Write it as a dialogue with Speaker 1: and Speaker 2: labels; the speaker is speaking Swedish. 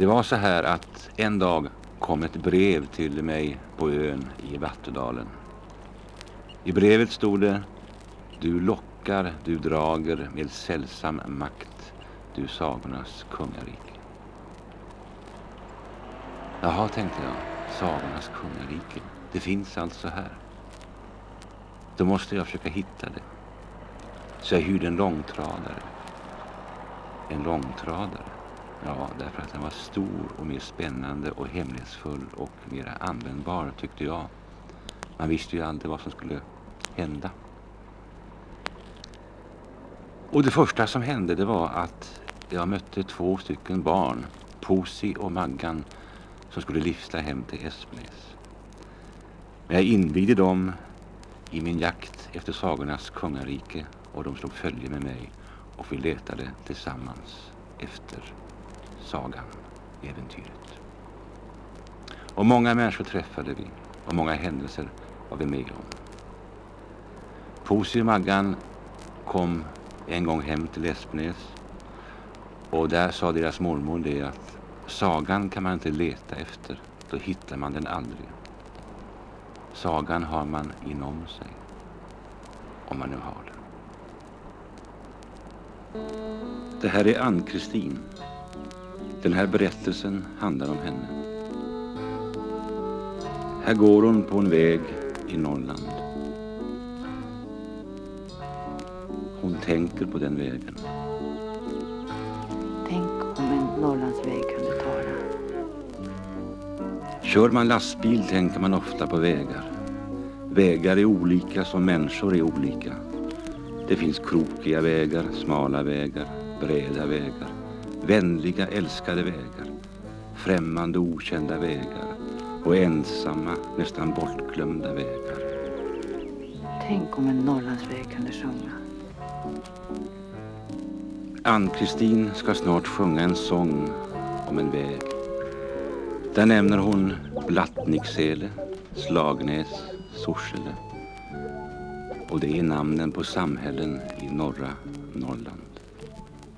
Speaker 1: Det var så här att en dag kom ett brev till mig på ön i Vattudalen. I brevet stod det Du lockar, du drager med sällsam makt, du sagornas kungarike. Jaha, tänkte jag, sagornas kungarike. Det finns alltså här. Då måste jag försöka hitta det. Så jag hyrde en långtradare. En långtradare. Ja, därför att den var stor och mer spännande och hemlighetsfull och mer användbar tyckte jag. Man visste ju aldrig vad som skulle hända. Och det första som hände det var att jag mötte två stycken barn, Posi och Maggan, som skulle lyfta hem till Esbnäs. Men jag invigde dem i min jakt efter sagornas kungarike och de slog följe med mig och vi letade tillsammans efter sagan, äventyret. Och många människor träffade vi och många händelser var vi med om. Posi och Maggan kom en gång hem till Espnäs och där sa deras mormor det att sagan kan man inte leta efter, då hittar man den aldrig. Sagan har man inom sig, om man nu har den. Det här är Ann-Kristin. Den här berättelsen handlar om henne. Här går hon på en väg i Norrland. Hon tänker på den vägen.
Speaker 2: Tänk om en Norrlandsväg kunde tala.
Speaker 1: Kör man lastbil tänker man ofta på vägar. Vägar är olika som människor är olika. Det finns krokiga vägar, smala vägar, breda vägar, vänliga, älskade vägar, främmande, okända vägar och ensamma, nästan bortglömda vägar.
Speaker 2: Tänk om en Norrlandsväg kunde sjunga.
Speaker 1: Ann-Kristin ska snart sjunga en sång om en väg. Där nämner hon Blattnicksele, Slagnäs, Sorsele. Och det är namnen på samhällen i norra Norrland.